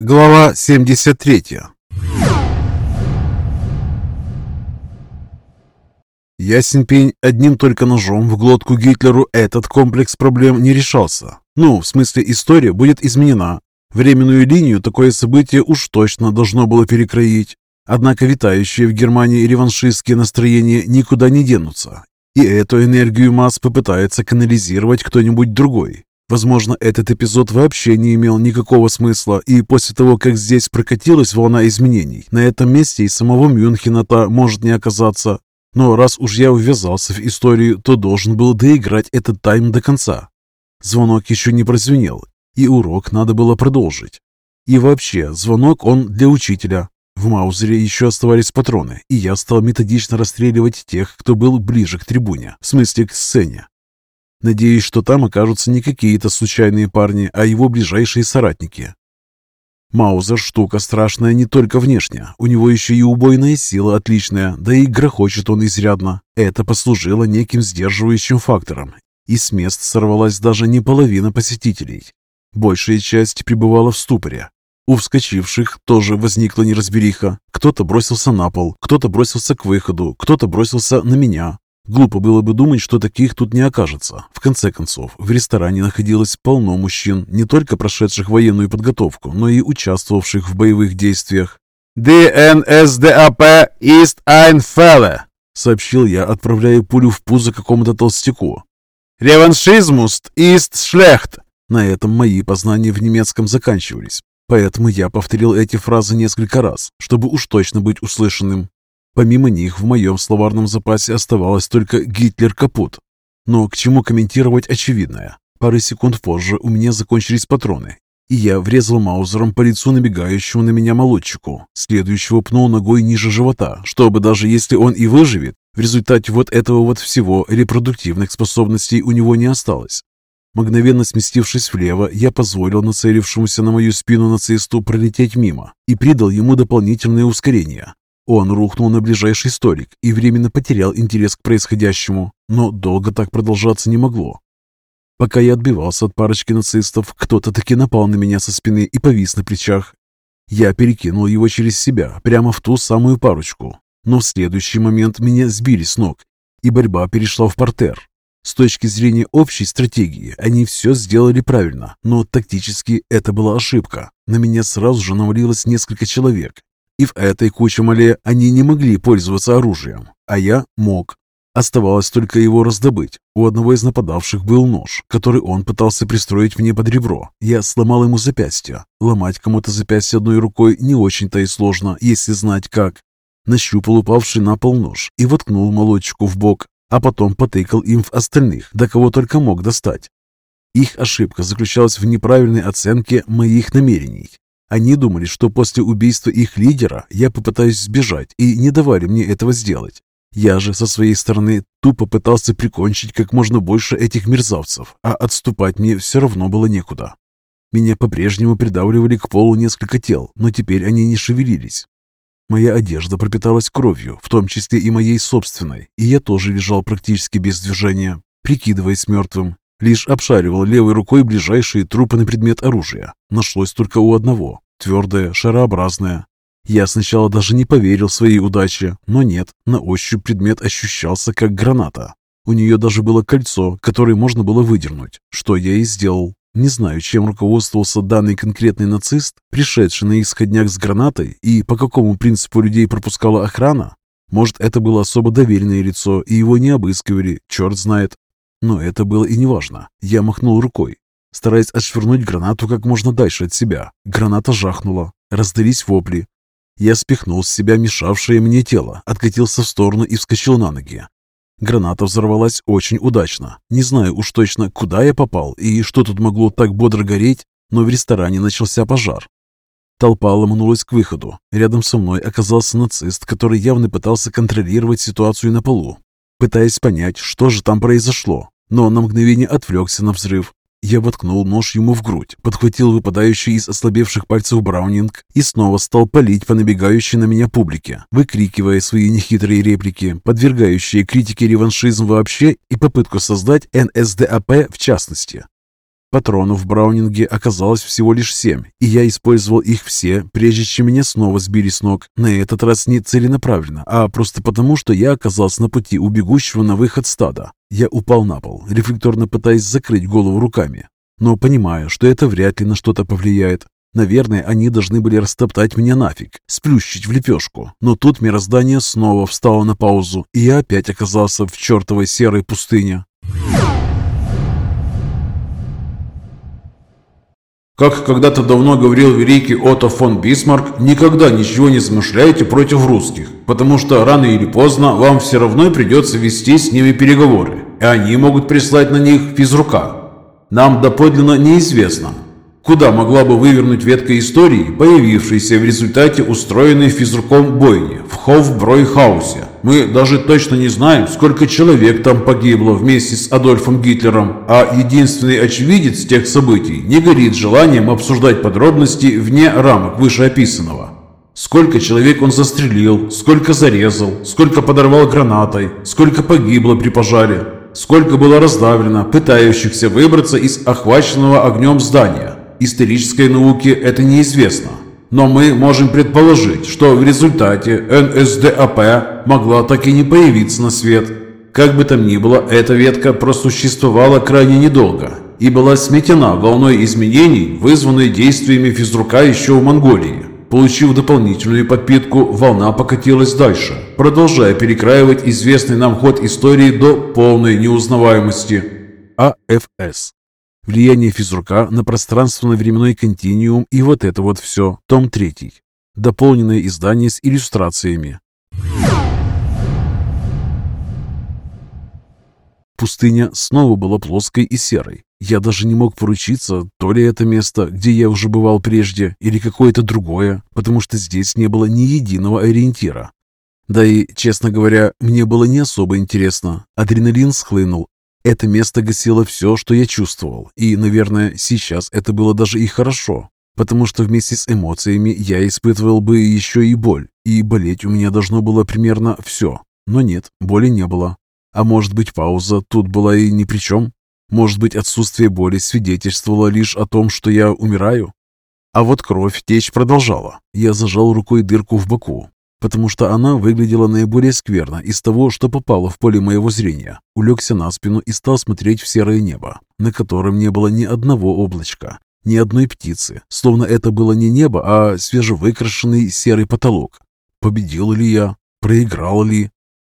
Глава 73 Ясен пень, одним только ножом в глотку Гитлеру этот комплекс проблем не решался. Ну, в смысле, история будет изменена. Временную линию такое событие уж точно должно было перекроить. Однако витающие в Германии реваншистские настроения никуда не денутся. И эту энергию масс попытается канализировать кто-нибудь другой. Возможно, этот эпизод вообще не имел никакого смысла, и после того, как здесь прокатилась волна изменений, на этом месте и самого Мюнхена-то может не оказаться. Но раз уж я ввязался в историю, то должен был доиграть этот тайм до конца. Звонок еще не прозвенел, и урок надо было продолжить. И вообще, звонок он для учителя. В Маузере еще оставались патроны, и я стал методично расстреливать тех, кто был ближе к трибуне, в смысле к сцене. Надеюсь, что там окажутся не какие-то случайные парни, а его ближайшие соратники. Маузер штука страшная не только внешне, у него еще и убойная сила отличная, да и грохочет он изрядно. Это послужило неким сдерживающим фактором, и с мест сорвалась даже не половина посетителей. Большая часть пребывала в ступоре. У вскочивших тоже возникла неразбериха. Кто-то бросился на пол, кто-то бросился к выходу, кто-то бросился на меня. Глупо было бы думать, что таких тут не окажется. В конце концов, в ресторане находилось полно мужчин, не только прошедших военную подготовку, но и участвовавших в боевых действиях. «ДНСДАП ein Fälle», — сообщил я, отправляя пулю в пузо какому-то толстяку. «Реваншизмуст ist schlecht». На этом мои познания в немецком заканчивались, поэтому я повторил эти фразы несколько раз, чтобы уж точно быть услышанным. Помимо них в моем словарном запасе оставалось только «Гитлер капут». Но к чему комментировать очевидное? Пары секунд позже у меня закончились патроны, и я врезал маузером по лицу набегающему на меня молодчику. Следующего пнул ногой ниже живота, чтобы даже если он и выживет, в результате вот этого вот всего репродуктивных способностей у него не осталось. Мгновенно сместившись влево, я позволил нацелившемуся на мою спину нацисту пролететь мимо и придал ему дополнительное ускорение. Он рухнул на ближайший столик и временно потерял интерес к происходящему, но долго так продолжаться не могло. Пока я отбивался от парочки нацистов, кто-то таки напал на меня со спины и повис на плечах. Я перекинул его через себя, прямо в ту самую парочку. Но в следующий момент меня сбили с ног, и борьба перешла в портер. С точки зрения общей стратегии, они все сделали правильно, но тактически это была ошибка. На меня сразу же навалилось несколько человек, и в этой куче мале они не могли пользоваться оружием, а я мог. Оставалось только его раздобыть. У одного из нападавших был нож, который он пытался пристроить мне под ребро. Я сломал ему запястье. Ломать кому-то запястье одной рукой не очень-то и сложно, если знать как. Нащупал упавший на пол нож и воткнул молодчику в бок, а потом потыкал им в остальных, до кого только мог достать. Их ошибка заключалась в неправильной оценке моих намерений. Они думали, что после убийства их лидера я попытаюсь сбежать и не давали мне этого сделать. Я же со своей стороны тупо пытался прикончить как можно больше этих мерзавцев, а отступать мне все равно было некуда. Меня по-прежнему придавливали к полу несколько тел, но теперь они не шевелились. Моя одежда пропиталась кровью, в том числе и моей собственной, и я тоже лежал практически без движения, прикидываясь мертвым. Лишь обшаривал левой рукой ближайшие трупы на предмет оружия. Нашлось только у одного, твердое, шарообразное. Я сначала даже не поверил своей удаче, но нет, на ощупь предмет ощущался как граната. У нее даже было кольцо, которое можно было выдернуть, что я и сделал. Не знаю, чем руководствовался данный конкретный нацист, пришедший на исходняк с гранатой, и по какому принципу людей пропускала охрана. Может, это было особо доверенное лицо, и его не обыскивали, черт знает. Но это было и неважно. Я махнул рукой, стараясь отшвырнуть гранату как можно дальше от себя. Граната жахнула. Раздались вопли. Я спихнул с себя мешавшее мне тело, откатился в сторону и вскочил на ноги. Граната взорвалась очень удачно. Не знаю уж точно, куда я попал и что тут могло так бодро гореть, но в ресторане начался пожар. Толпа ломанулась к выходу. Рядом со мной оказался нацист, который явно пытался контролировать ситуацию на полу пытаясь понять, что же там произошло, но на мгновение отвлекся на взрыв. Я воткнул нож ему в грудь, подхватил выпадающий из ослабевших пальцев браунинг и снова стал палить по набегающей на меня публике, выкрикивая свои нехитрые реплики, подвергающие критике реваншизм вообще и попытку создать НСДАП в частности. Патронов в Браунинге оказалось всего лишь семь, и я использовал их все, прежде чем меня снова сбили с ног. На этот раз не целенаправленно, а просто потому, что я оказался на пути у бегущего на выход стада. Я упал на пол, рефлекторно пытаясь закрыть голову руками, но понимая, что это вряд ли на что-то повлияет. Наверное, они должны были растоптать меня нафиг, сплющить в лепешку. Но тут мироздание снова встало на паузу, и я опять оказался в чертовой серой пустыне. Как когда-то давно говорил великий Отто фон Бисмарк, никогда ничего не замышляйте против русских, потому что рано или поздно вам все равно придется вести с ними переговоры, и они могут прислать на них физрука. Нам доподлинно неизвестно, Куда могла бы вывернуть ветка истории, появившаяся в результате устроенной физруком бойни в Хофбройхаусе? Мы даже точно не знаем, сколько человек там погибло вместе с Адольфом Гитлером, а единственный очевидец тех событий не горит желанием обсуждать подробности вне рамок вышеописанного. Сколько человек он застрелил, сколько зарезал, сколько подорвал гранатой, сколько погибло при пожаре, сколько было раздавлено пытающихся выбраться из охваченного огнем здания. Исторической науке это неизвестно. Но мы можем предположить, что в результате НСДАП могла так и не появиться на свет. Как бы там ни было, эта ветка просуществовала крайне недолго и была сметена волной изменений, вызванной действиями физрука еще в Монголии. Получив дополнительную подпитку, волна покатилась дальше, продолжая перекраивать известный нам ход истории до полной неузнаваемости. АФС Влияние физрука на пространственно-временной континуум и вот это вот все. Том 3. Дополненное издание с иллюстрациями. Пустыня снова была плоской и серой. Я даже не мог поручиться, то ли это место, где я уже бывал прежде, или какое-то другое, потому что здесь не было ни единого ориентира. Да и, честно говоря, мне было не особо интересно. Адреналин схлынул, это место гасило все, что я чувствовал, и, наверное, сейчас это было даже и хорошо, потому что вместе с эмоциями я испытывал бы еще и боль, и болеть у меня должно было примерно все. Но нет, боли не было. А может быть, пауза тут была и ни при чем? Может быть, отсутствие боли свидетельствовало лишь о том, что я умираю? А вот кровь течь продолжала. Я зажал рукой дырку в боку, потому что она выглядела наиболее скверно из того, что попало в поле моего зрения. Улегся на спину и стал смотреть в серое небо, на котором не было ни одного облачка, ни одной птицы, словно это было не небо, а свежевыкрашенный серый потолок. Победил ли я? Проиграл ли?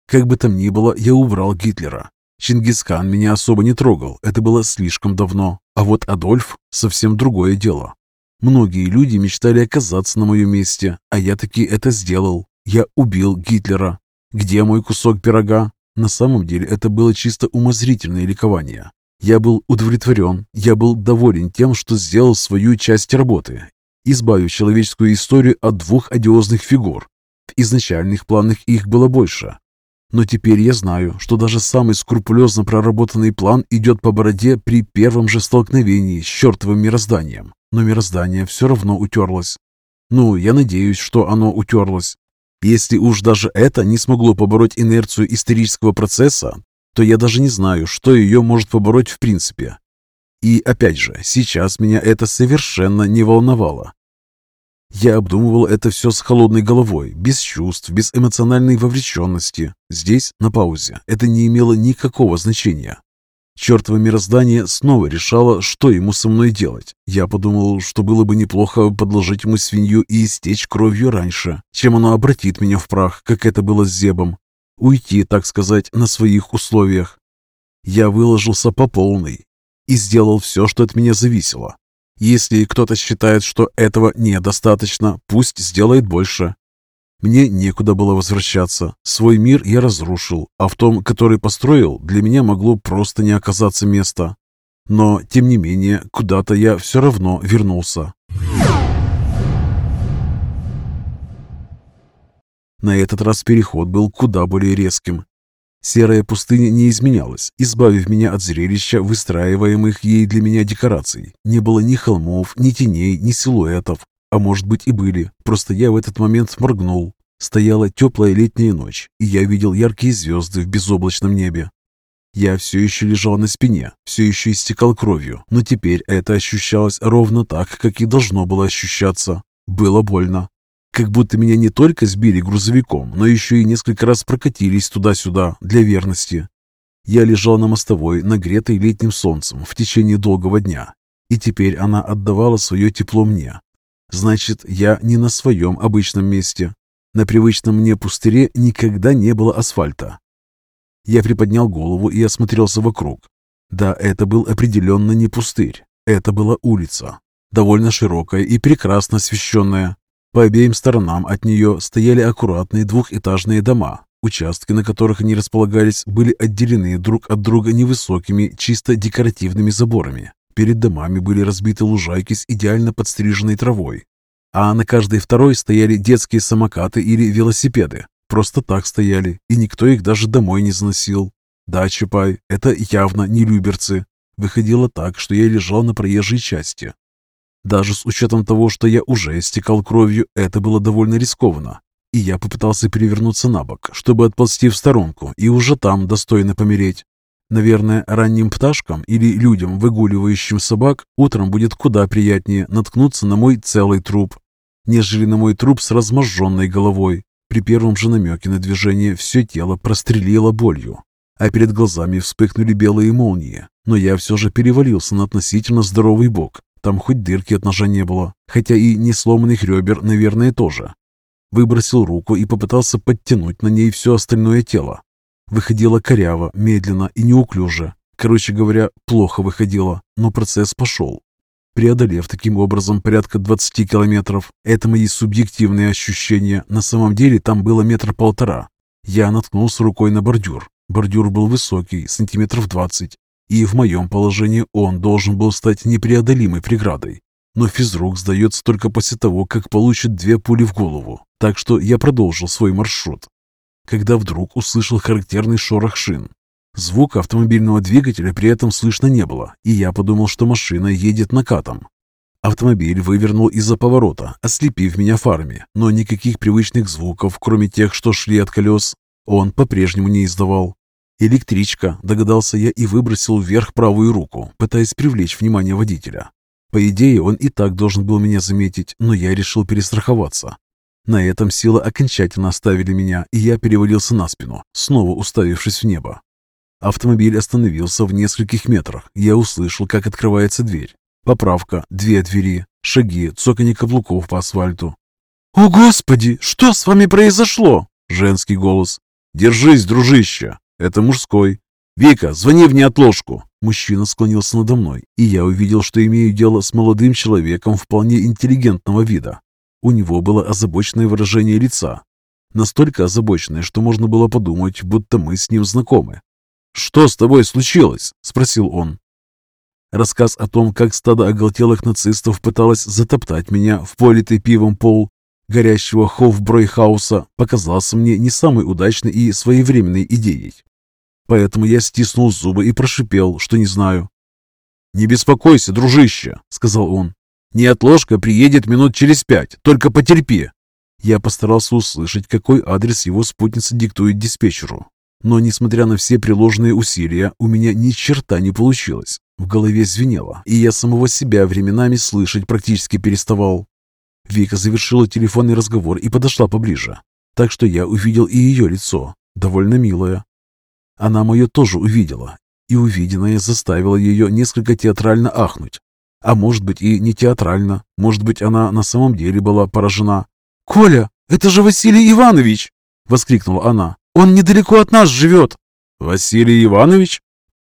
Как бы там ни было, я убрал Гитлера. Чингисхан меня особо не трогал, это было слишком давно. А вот Адольф – совсем другое дело. Многие люди мечтали оказаться на моем месте, а я таки это сделал. Я убил Гитлера. Где мой кусок пирога? На самом деле это было чисто умозрительное ликование. Я был удовлетворен, я был доволен тем, что сделал свою часть работы, избавив человеческую историю от двух одиозных фигур. В изначальных планах их было больше. Но теперь я знаю, что даже самый скрупулезно проработанный план идет по бороде при первом же столкновении с чертовым мирозданием. Но мироздание все равно утерлось. Ну, я надеюсь, что оно утерлось. Если уж даже это не смогло побороть инерцию исторического процесса, то я даже не знаю, что ее может побороть в принципе. И опять же, сейчас меня это совершенно не волновало. Я обдумывал это все с холодной головой, без чувств, без эмоциональной вовлеченности. Здесь, на паузе, это не имело никакого значения. Чертово мироздание снова решало, что ему со мной делать. Я подумал, что было бы неплохо подложить ему свинью и истечь кровью раньше, чем оно обратит меня в прах, как это было с Зебом. Уйти, так сказать, на своих условиях. Я выложился по полной и сделал все, что от меня зависело. Если кто-то считает, что этого недостаточно, пусть сделает больше. Мне некуда было возвращаться. Свой мир я разрушил, а в том, который построил, для меня могло просто не оказаться места. Но, тем не менее, куда-то я все равно вернулся. На этот раз переход был куда более резким. Серая пустыня не изменялась, избавив меня от зрелища выстраиваемых ей для меня декораций. Не было ни холмов, ни теней, ни силуэтов. А может быть и были, просто я в этот момент моргнул. Стояла теплая летняя ночь, и я видел яркие звезды в безоблачном небе. Я все еще лежал на спине, все еще истекал кровью, но теперь это ощущалось ровно так, как и должно было ощущаться. Было больно. Как будто меня не только сбили грузовиком, но еще и несколько раз прокатились туда-сюда для верности. Я лежал на мостовой, нагретой летним солнцем, в течение долгого дня, и теперь она отдавала свое тепло мне. Значит, я не на своем обычном месте. На привычном мне пустыре никогда не было асфальта. Я приподнял голову и осмотрелся вокруг. Да, это был определенно не пустырь. Это была улица, довольно широкая и прекрасно освещенная. По обеим сторонам от нее стояли аккуратные двухэтажные дома. Участки, на которых они располагались, были отделены друг от друга невысокими, чисто декоративными заборами. Перед домами были разбиты лужайки с идеально подстриженной травой. А на каждой второй стояли детские самокаты или велосипеды. Просто так стояли, и никто их даже домой не заносил. Да, Чапай, это явно не люберцы. Выходило так, что я лежал на проезжей части, даже с учетом того, что я уже истекал кровью, это было довольно рискованно. И я попытался перевернуться на бок, чтобы отползти в сторонку и уже там достойно помереть. Наверное, ранним пташкам или людям, выгуливающим собак, утром будет куда приятнее наткнуться на мой целый труп, нежели на мой труп с разможженной головой. При первом же намеке на движение все тело прострелило болью, а перед глазами вспыхнули белые молнии. Но я все же перевалился на относительно здоровый бок там хоть дырки от ножа не было, хотя и не сломанных ребер, наверное, тоже. Выбросил руку и попытался подтянуть на ней все остальное тело. Выходило коряво, медленно и неуклюже. Короче говоря, плохо выходило, но процесс пошел. Преодолев таким образом порядка 20 километров, это мои субъективные ощущения, на самом деле там было метр полтора. Я наткнулся рукой на бордюр. Бордюр был высокий, сантиметров 20, и в моем положении он должен был стать непреодолимой преградой. Но физрук сдается только после того, как получит две пули в голову, так что я продолжил свой маршрут. Когда вдруг услышал характерный шорох шин. Звука автомобильного двигателя при этом слышно не было, и я подумал, что машина едет накатом. Автомобиль вывернул из-за поворота, ослепив меня фарами, но никаких привычных звуков, кроме тех, что шли от колес, он по-прежнему не издавал. «Электричка», догадался я и выбросил вверх правую руку, пытаясь привлечь внимание водителя. По идее, он и так должен был меня заметить, но я решил перестраховаться. На этом силы окончательно оставили меня, и я перевалился на спину, снова уставившись в небо. Автомобиль остановился в нескольких метрах. Я услышал, как открывается дверь. Поправка, две двери, шаги, цоканье каблуков по асфальту. «О, Господи, что с вами произошло?» Женский голос. «Держись, дружище!» Это мужской. «Вика, звони в неотложку!» Мужчина склонился надо мной, и я увидел, что имею дело с молодым человеком вполне интеллигентного вида. У него было озабоченное выражение лица. Настолько озабоченное, что можно было подумать, будто мы с ним знакомы. «Что с тобой случилось?» – спросил он. Рассказ о том, как стадо оголтелых нацистов пыталось затоптать меня в политый пивом пол горящего Хофбройхауса, показался мне не самой удачной и своевременной идеей. Поэтому я стиснул зубы и прошипел, что не знаю. «Не беспокойся, дружище», — сказал он. «Неотложка приедет минут через пять, только потерпи». Я постарался услышать, какой адрес его спутница диктует диспетчеру. Но, несмотря на все приложенные усилия, у меня ни черта не получилось. В голове звенело, и я самого себя временами слышать практически переставал. Вика завершила телефонный разговор и подошла поближе, так что я увидел и ее лицо, довольно милое, она мое тоже увидела, и увиденное заставило ее несколько театрально ахнуть. А может быть и не театрально, может быть она на самом деле была поражена. «Коля, это же Василий Иванович!» — воскликнула она. «Он недалеко от нас живет!» «Василий Иванович?»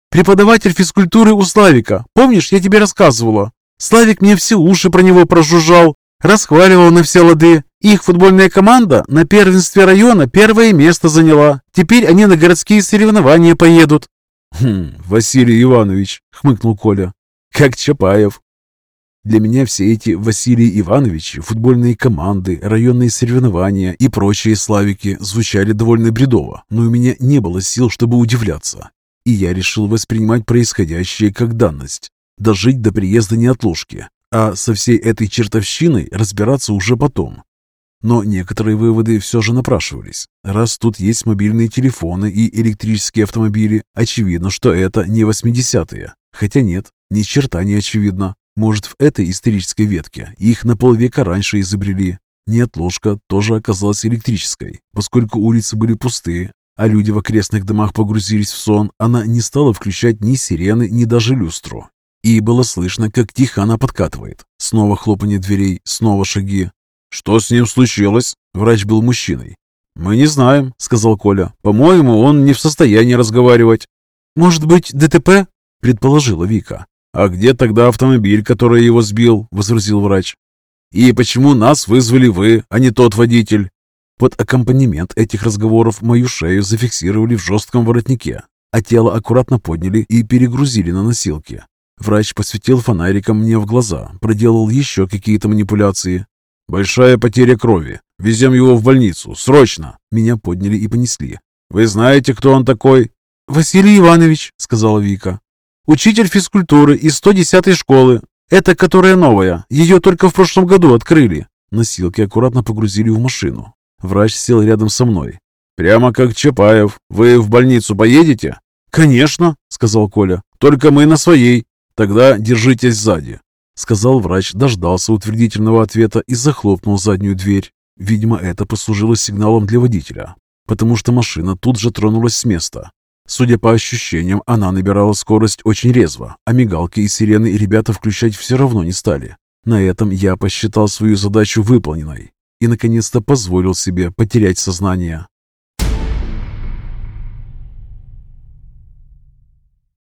«Преподаватель физкультуры у Славика. Помнишь, я тебе рассказывала? Славик мне все уши про него прожужжал, Расхваливал на все лады. Их футбольная команда на первенстве района первое место заняла. Теперь они на городские соревнования поедут. «Хм, Василий Иванович», — хмыкнул Коля, — «как Чапаев». Для меня все эти Василий Ивановичи, футбольные команды, районные соревнования и прочие славики звучали довольно бредово, но у меня не было сил, чтобы удивляться. И я решил воспринимать происходящее как данность, дожить до приезда неотложки, а со всей этой чертовщиной разбираться уже потом. Но некоторые выводы все же напрашивались. Раз тут есть мобильные телефоны и электрические автомобили, очевидно, что это не 80-е. Хотя нет, ни черта не очевидно. Может, в этой исторической ветке их на полвека раньше изобрели. Неотложка тоже оказалась электрической. Поскольку улицы были пустые, а люди в окрестных домах погрузились в сон, она не стала включать ни сирены, ни даже люстру. И было слышно, как тихо она подкатывает. Снова хлопанье дверей, снова шаги. «Что с ним случилось?» Врач был мужчиной. «Мы не знаем», — сказал Коля. «По-моему, он не в состоянии разговаривать». «Может быть, ДТП?» — предположила Вика. «А где тогда автомобиль, который его сбил?» — возразил врач. «И почему нас вызвали вы, а не тот водитель?» Под аккомпанемент этих разговоров мою шею зафиксировали в жестком воротнике, а тело аккуратно подняли и перегрузили на носилки. Врач посветил фонариком мне в глаза, проделал еще какие-то манипуляции. «Большая потеря крови. Везем его в больницу. Срочно!» Меня подняли и понесли. «Вы знаете, кто он такой?» «Василий Иванович», — сказала Вика. «Учитель физкультуры из 110-й школы. Это которая новая. Ее только в прошлом году открыли». Носилки аккуратно погрузили в машину. Врач сел рядом со мной. «Прямо как Чапаев. Вы в больницу поедете?» «Конечно», — сказал Коля. «Только мы на своей. Тогда держитесь сзади», — сказал врач, дождался утвердительного ответа и захлопнул заднюю дверь. Видимо, это послужило сигналом для водителя, потому что машина тут же тронулась с места. Судя по ощущениям, она набирала скорость очень резво, а мигалки и сирены ребята включать все равно не стали. На этом я посчитал свою задачу выполненной и, наконец-то, позволил себе потерять сознание.